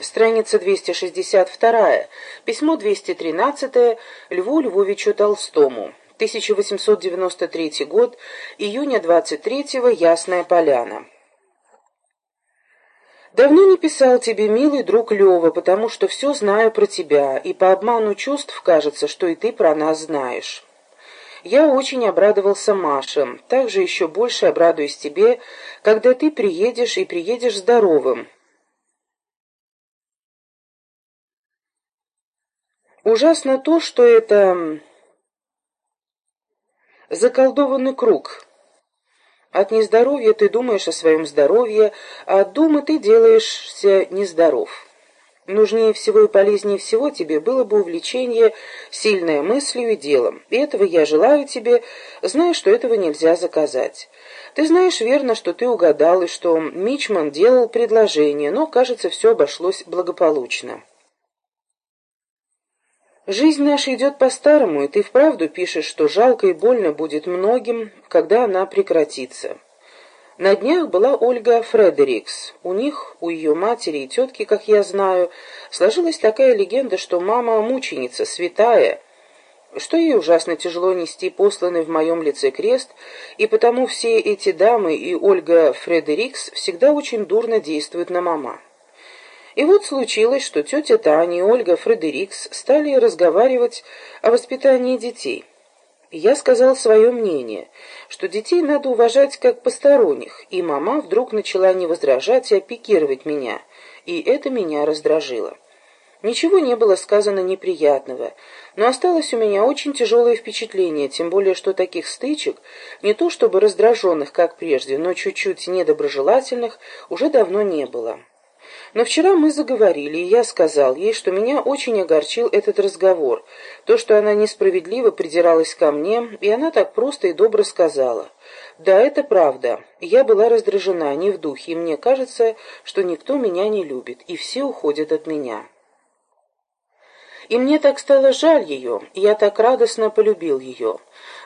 Страница 262. Письмо 213 Льву Львовичу Толстому. 1893 год. Июня 23-го. Ясная Поляна. Давно не писал тебе, милый друг Лева, потому что все знаю про тебя, и по обману чувств кажется, что и ты про нас знаешь. Я очень обрадовался Маше, также еще больше обрадуюсь тебе, когда ты приедешь и приедешь здоровым. Ужасно то, что это заколдованный круг. От нездоровья ты думаешь о своем здоровье, а от думы ты делаешься нездоров. Нужнее всего и полезнее всего тебе было бы увлечение сильной мыслью и делом. И этого я желаю тебе, зная, что этого нельзя заказать. Ты знаешь верно, что ты угадал, и что Мичман делал предложение, но, кажется, все обошлось благополучно. Жизнь наша идет по-старому, и ты вправду пишешь, что жалко и больно будет многим, когда она прекратится. На днях была Ольга Фредерикс. У них, у ее матери и тетки, как я знаю, сложилась такая легенда, что мама мученица, святая, что ей ужасно тяжело нести посланный в моем лице крест, и потому все эти дамы и Ольга Фредерикс всегда очень дурно действуют на мама. И вот случилось, что тетя Таня и Ольга Фредерикс стали разговаривать о воспитании детей. я сказал свое мнение, что детей надо уважать как посторонних, и мама вдруг начала не возражать и опекировать меня, и это меня раздражило. Ничего не было сказано неприятного, но осталось у меня очень тяжелое впечатление, тем более что таких стычек, не то чтобы раздраженных, как прежде, но чуть-чуть недоброжелательных, уже давно не было. Но вчера мы заговорили, и я сказал ей, что меня очень огорчил этот разговор, то, что она несправедливо придиралась ко мне, и она так просто и добро сказала. Да, это правда. Я была раздражена, не в духе, и мне кажется, что никто меня не любит, и все уходят от меня. И мне так стало жаль ее, и я так радостно полюбил ее.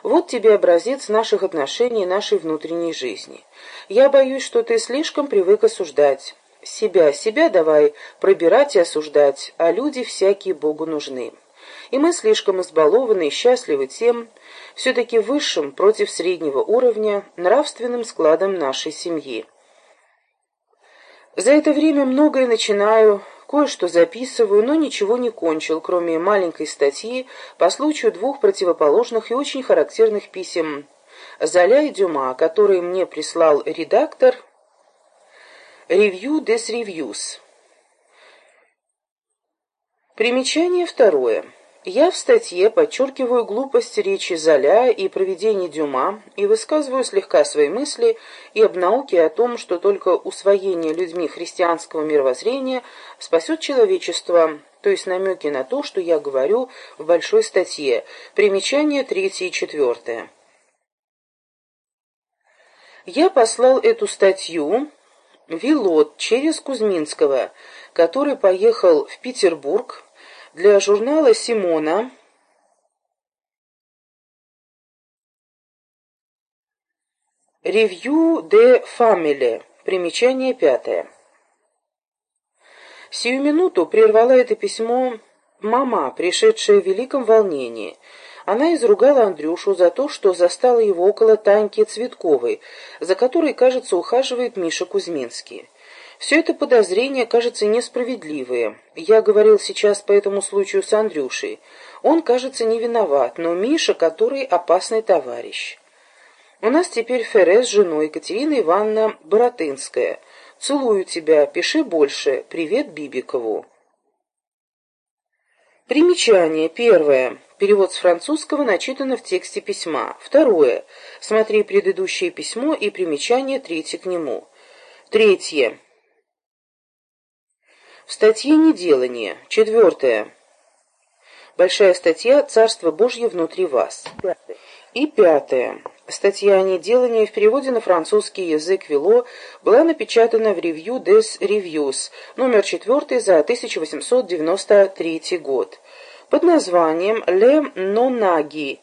Вот тебе образец наших отношений нашей внутренней жизни. Я боюсь, что ты слишком привык осуждать. Себя, себя давай пробирать и осуждать, а люди всякие Богу нужны. И мы слишком избалованы и счастливы тем, все-таки высшим против среднего уровня, нравственным складом нашей семьи. За это время многое начинаю, кое-что записываю, но ничего не кончил, кроме маленькой статьи по случаю двух противоположных и очень характерных писем Золя и Дюма, которые мне прислал редактор Ревью des Reviews. Примечание второе. Я в статье подчеркиваю глупость речи Золя и проведения Дюма и высказываю слегка свои мысли и об науке о том, что только усвоение людьми христианского мировоззрения спасет человечество, то есть намеки на то, что я говорю в большой статье. Примечание третье и четвертое. Я послал эту статью Вилот через Кузьминского, который поехал в Петербург для журнала «Симона» «Ревью де Фамиле», примечание пятое. Сию минуту прервала это письмо мама, пришедшая в великом волнении – она изругала Андрюшу за то, что застала его около Таньки Цветковой, за которой, кажется, ухаживает Миша Кузьминский. Все это подозрения, кажется, несправедливые. Я говорил сейчас по этому случаю с Андрюшей. Он, кажется, не виноват, но Миша, который опасный товарищ. У нас теперь Ферре с женой Екатерина Ивановна Боротынская. Целую тебя, пиши больше. Привет Бибикову. Примечание. Первое. Перевод с французского начитано в тексте письма. Второе. Смотри предыдущее письмо и примечание третье к нему. Третье. В статье «Неделание». Четвертое. Большая статья «Царство Божье внутри вас». И пятое. Статья «Неделание» в переводе на французский язык «Вело» была напечатана в «Review des Reviews», номер 4 за 1893 год под названием «Ле Нонаги».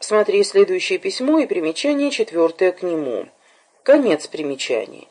Смотри следующее письмо и примечание четвертое к нему. Конец примечаний.